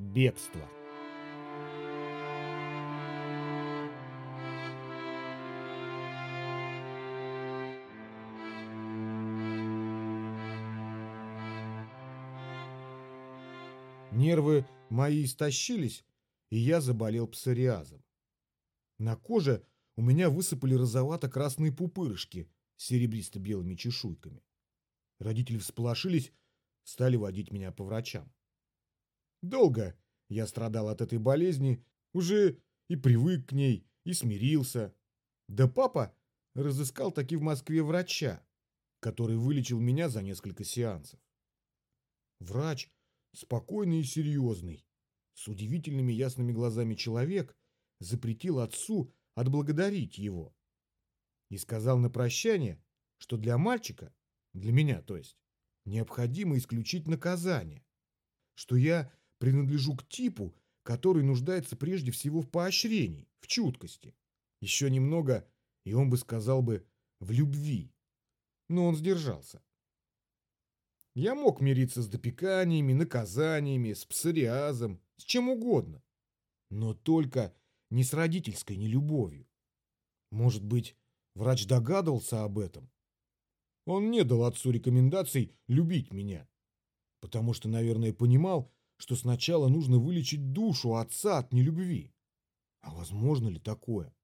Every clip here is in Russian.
Бегство. Нервы мои истощились, и я заболел псориазом. На коже у меня высыпали розовато-красные пупырышки с серебристо-белыми чешуйками. Родители всполошились, стали водить меня по врачам. Долго я страдал от этой болезни, уже и привык к ней, и смирился. Да папа разыскал таки в Москве врача, который вылечил меня за несколько сеансов. Врач спокойный и серьезный, с удивительными ясными глазами человек, запретил отцу отблагодарить его. И сказал на прощание, что для мальчика, для меня то есть, необходимо исключить наказание, что я принадлежу к типу, который нуждается прежде всего в поощрении, в чуткости. Еще немного, и он бы сказал бы «в любви». Но он сдержался. Я мог мириться с допеканиями, наказаниями, с псориазом, с чем угодно. Но только не с родительской нелюбовью. Может быть, врач догадывался об этом? Он не дал отцу рекомендаций любить меня, потому что, наверное, понимал, что сначала нужно вылечить душу отца от нелюбви. А возможно ли такое?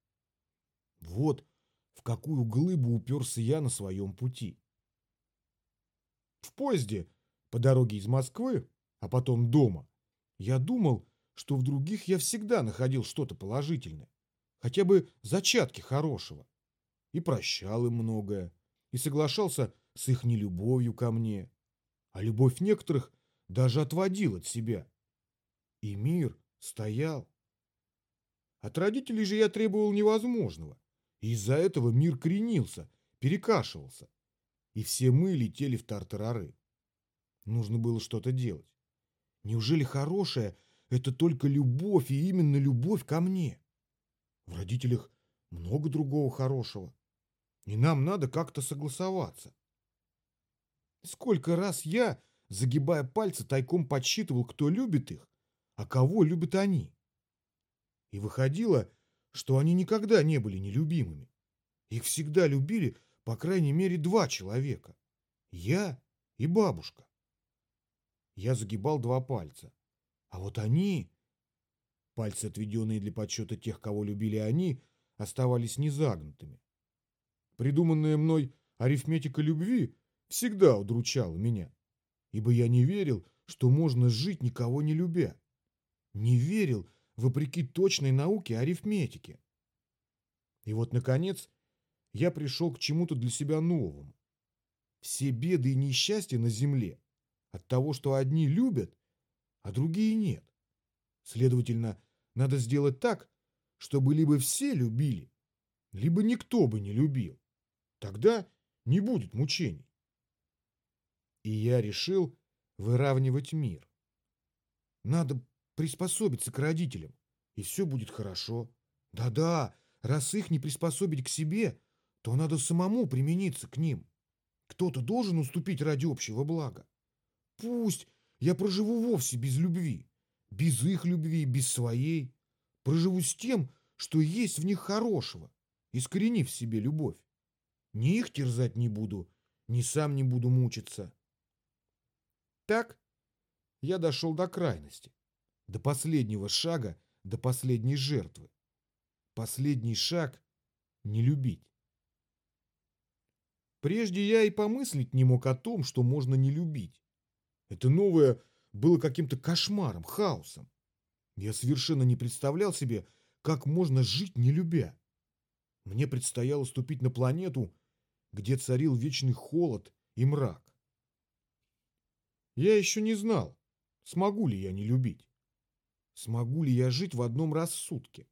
Вот в какую глыбу уперся я на своем пути. В поезде по дороге из Москвы, а потом дома, я думал, что в других я всегда находил что-то положительное, хотя бы зачатки хорошего, и прощал им многое, и соглашался с их нелюбовью ко мне, а любовь некоторых даже отводил от себя. И мир стоял. От родителей же я требовал невозможного, и из-за этого мир кренился, перекашивался, и все мы летели в тартарары. Нужно было что-то делать. Неужели хорошее – это только любовь и именно любовь ко мне? В родителях много другого хорошего. И нам надо как-то согласоваться. Сколько раз я загибая пальцы, тайком подсчитывал, кто любит их, а кого любят они. И выходило, что они никогда не были нелюбимыми. Их всегда любили, по крайней мере, два человека. Я и бабушка. Я загибал два пальца. А вот они... Пальцы, отведенные для подсчета тех, кого любили они, оставались незагнутыми. Придуманная мной арифметика любви всегда удручала меня ибо я не верил, что можно жить, никого не любя. Не верил, вопреки точной науке арифметики. И вот, наконец, я пришел к чему-то для себя новому. Все беды и несчастья на земле от того, что одни любят, а другие нет. Следовательно, надо сделать так, чтобы либо все любили, либо никто бы не любил. Тогда не будет мучений и я решил выравнивать мир. Надо приспособиться к родителям, и все будет хорошо. Да-да, раз их не приспособить к себе, то надо самому примениться к ним. Кто-то должен уступить ради общего блага. Пусть я проживу вовсе без любви, без их любви, без своей. Проживу с тем, что есть в них хорошего, искоренив в себе любовь. Ни их терзать не буду, ни сам не буду мучиться. Так я дошел до крайности, до последнего шага, до последней жертвы. Последний шаг — не любить. Прежде я и помыслить не мог о том, что можно не любить. Это новое было каким-то кошмаром, хаосом. Я совершенно не представлял себе, как можно жить, не любя. Мне предстояло ступить на планету, где царил вечный холод и мрак. Я еще не знал, смогу ли я не любить. Смогу ли я жить в одном рассудке.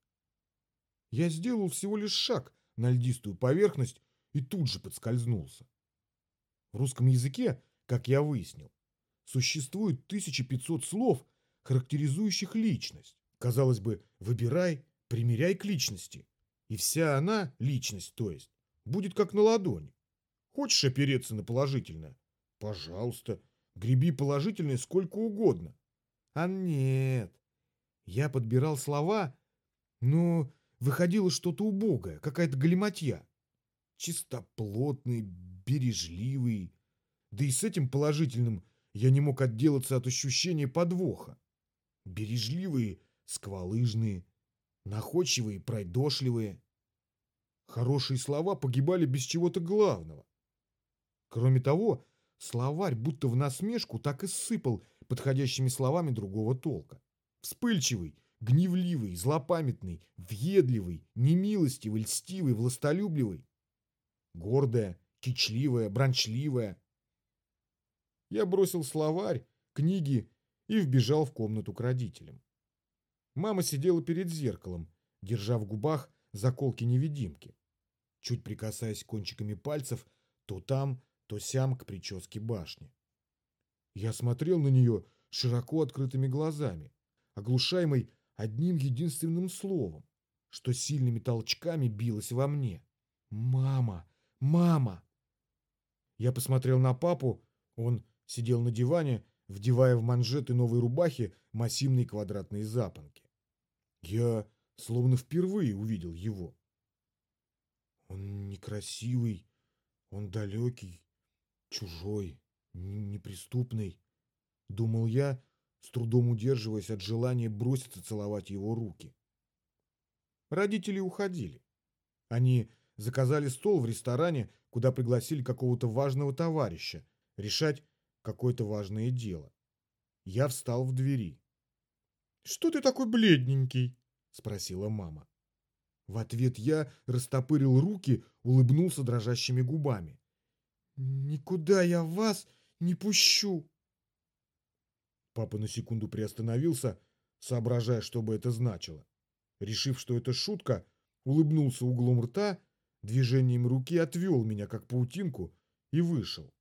Я сделал всего лишь шаг на льдистую поверхность и тут же подскользнулся. В русском языке, как я выяснил, существует 1500 слов, характеризующих личность. Казалось бы, выбирай, примеряй к личности. И вся она, личность то есть, будет как на ладони. Хочешь опереться на положительное? Пожалуйста, Греби положительное сколько угодно. А нет. Я подбирал слова, но выходило что-то убогое, какая-то галиматья. Чистоплотный, бережливый. Да и с этим положительным я не мог отделаться от ощущения подвоха. Бережливые, сквалыжные, находчивые, пройдошливые. Хорошие слова погибали без чего-то главного. Кроме того, словарь будто в насмешку так и сыпал подходящими словами другого толка. Вспыльчивый, гневливый, злопамятный, въедливый, немилостивый, льстивый, властолюбливый. Гордая, кичливая, брончливая. Я бросил словарь, книги и вбежал в комнату к родителям. Мама сидела перед зеркалом, держа в губах заколки-невидимки, чуть прикасаясь кончиками пальцев то там, то сям к прическе башни. Я смотрел на нее широко открытыми глазами, оглушаемый одним единственным словом, что сильными толчками билось во мне. «Мама! Мама!» Я посмотрел на папу, он сидел на диване, вдевая в манжеты новой рубахи массивные квадратные запонки. Я словно впервые увидел его. Он некрасивый, он далекий, чужой, неприступный, думал я, с трудом удерживаясь от желания броситься целовать его руки. Родители уходили. Они заказали стол в ресторане, куда пригласили какого-то важного товарища решать какое-то важное дело. Я встал в двери. «Что ты такой бледненький?» – спросила мама. В ответ я растопырил руки, улыбнулся дрожащими губами. «Никуда я вас не пущу!» Папа на секунду приостановился, соображая, что бы это значило. Решив, что это шутка, улыбнулся углом рта, движением руки отвел меня, как паутинку, и вышел.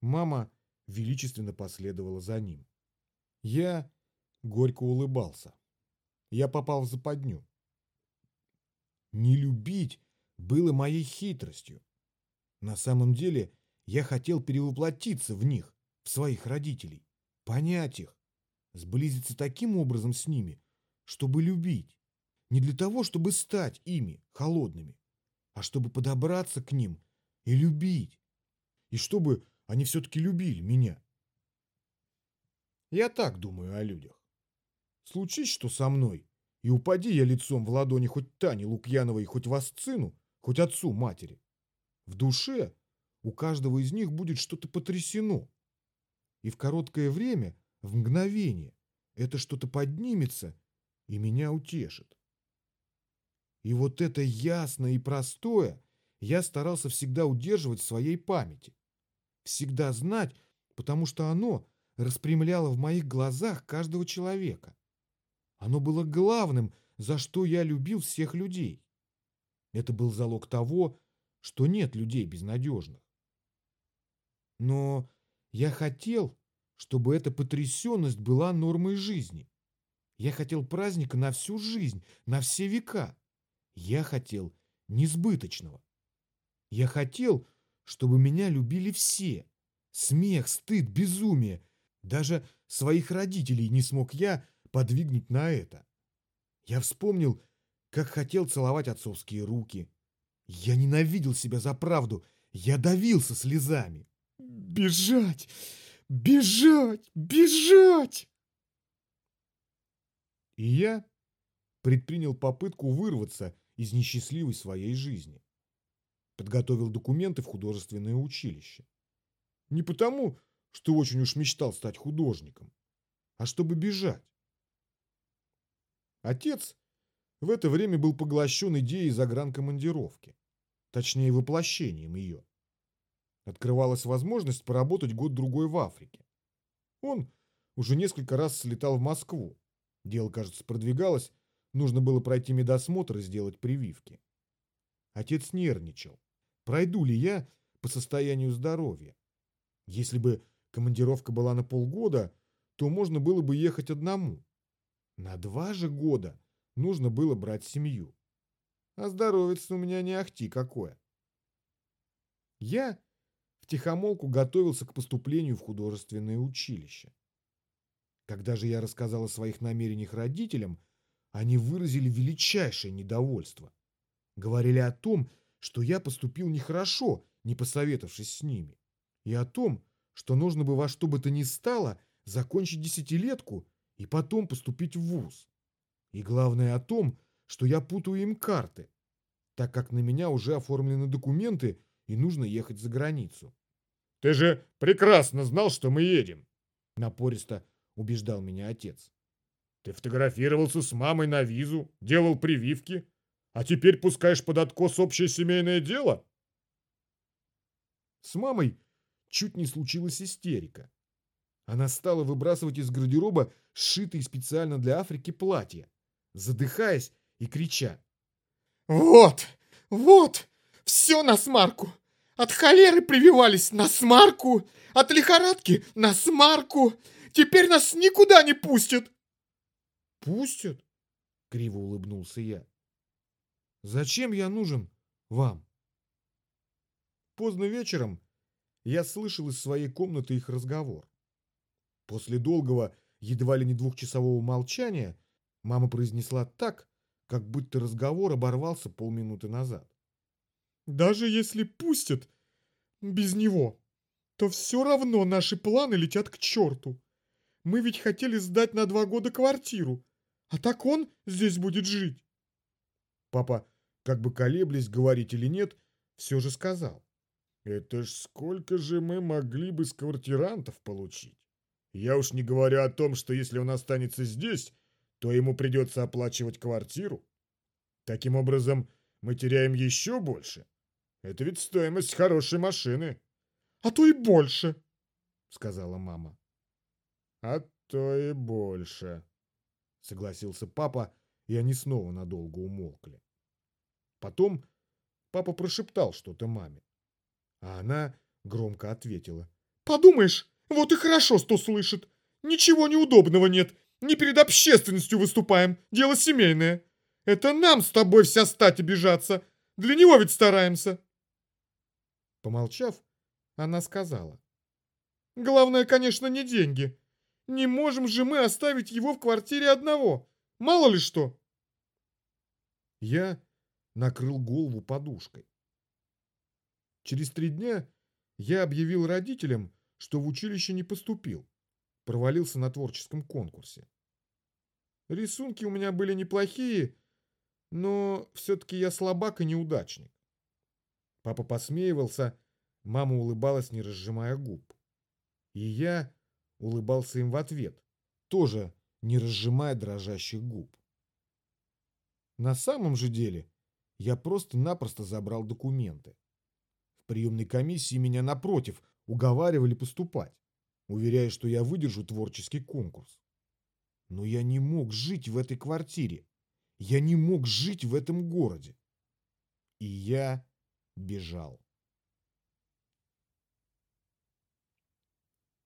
Мама величественно последовала за ним. Я горько улыбался. Я попал в западню. Не любить было моей хитростью. На самом деле я хотел перевоплотиться в них, в своих родителей, понять их, сблизиться таким образом с ними, чтобы любить. Не для того, чтобы стать ими, холодными, а чтобы подобраться к ним и любить. И чтобы они все-таки любили меня. Я так думаю о людях. Случись, что со мной, и упади я лицом в ладони хоть Тане Лукьяновой, хоть Васцину, хоть отцу матери. В душе у каждого из них будет что-то потрясено. И в короткое время, в мгновение, это что-то поднимется и меня утешит. И вот это ясное и простое я старался всегда удерживать в своей памяти. Всегда знать, потому что оно распрямляло в моих глазах каждого человека. Оно было главным, за что я любил всех людей. Это был залог того, что нет людей безнадежных. Но я хотел, чтобы эта потрясенность была нормой жизни. Я хотел праздника на всю жизнь, на все века. Я хотел несбыточного. Я хотел, чтобы меня любили все. Смех, стыд, безумие. Даже своих родителей не смог я подвигнуть на это. Я вспомнил, как хотел целовать отцовские руки. Я ненавидел себя за правду. Я давился слезами. Бежать! Бежать! Бежать! И я предпринял попытку вырваться из несчастливой своей жизни. Подготовил документы в художественное училище. Не потому, что очень уж мечтал стать художником, а чтобы бежать. Отец в это время был поглощен идеей загранкомандировки, точнее воплощением ее. Открывалась возможность поработать год-другой в Африке. Он уже несколько раз слетал в Москву. Дело, кажется, продвигалось, нужно было пройти медосмотр и сделать прививки. Отец нервничал. Пройду ли я по состоянию здоровья? Если бы командировка была на полгода, то можно было бы ехать одному. На два же года нужно было брать семью. А здоровец у меня не ахти какое. Я втихомолку готовился к поступлению в художественное училище. Когда же я рассказал о своих намерениях родителям, они выразили величайшее недовольство. Говорили о том, что я поступил нехорошо, не посоветовавшись с ними, и о том, что нужно бы во что бы то ни стало закончить десятилетку и потом поступить в вуз. И главное о том, что я путаю им карты, так как на меня уже оформлены документы и нужно ехать за границу. «Ты же прекрасно знал, что мы едем!» Напористо убеждал меня отец. «Ты фотографировался с мамой на визу, делал прививки, а теперь пускаешь под откос общее семейное дело?» С мамой чуть не случилась истерика. Она стала выбрасывать из гардероба сшитые специально для Африки платья, задыхаясь и крича. «Вот, вот, все на смарку! От холеры прививались на смарку, от лихорадки на смарку. Теперь нас никуда не пустят!» «Пустят?» — криво улыбнулся я. «Зачем я нужен вам?» Поздно вечером я слышал из своей комнаты их разговор. После долгого, едва ли не двухчасового молчания, мама произнесла так, как будто разговор оборвался полминуты назад. «Даже если пустят без него, то все равно наши планы летят к черту. Мы ведь хотели сдать на два года квартиру, а так он здесь будет жить». Папа, как бы колеблясь, говорить или нет, все же сказал. Это ж сколько же мы могли бы с квартирантов получить? Я уж не говорю о том, что если он останется здесь, то ему придется оплачивать квартиру. Таким образом, мы теряем еще больше. Это ведь стоимость хорошей машины. — А то и больше, — сказала мама. — А то и больше, — согласился папа, и они снова надолго умолкли. Потом папа прошептал что-то маме. А она громко ответила. «Подумаешь, вот и хорошо, что слышит. Ничего неудобного нет. Не перед общественностью выступаем. Дело семейное. Это нам с тобой вся стать обижаться. Для него ведь стараемся». Помолчав, она сказала. «Главное, конечно, не деньги. Не можем же мы оставить его в квартире одного. Мало ли что». Я накрыл голову подушкой. Через три дня я объявил родителям, что в училище не поступил, провалился на творческом конкурсе. Рисунки у меня были неплохие, но все-таки я слабак и неудачник. Папа посмеивался, мама улыбалась, не разжимая губ. И я улыбался им в ответ, тоже не разжимая дрожащих губ. На самом же деле я просто-напросто забрал документы приемной комиссии меня, напротив, уговаривали поступать, уверяя, что я выдержу творческий конкурс. Но я не мог жить в этой квартире. Я не мог жить в этом городе. И я бежал.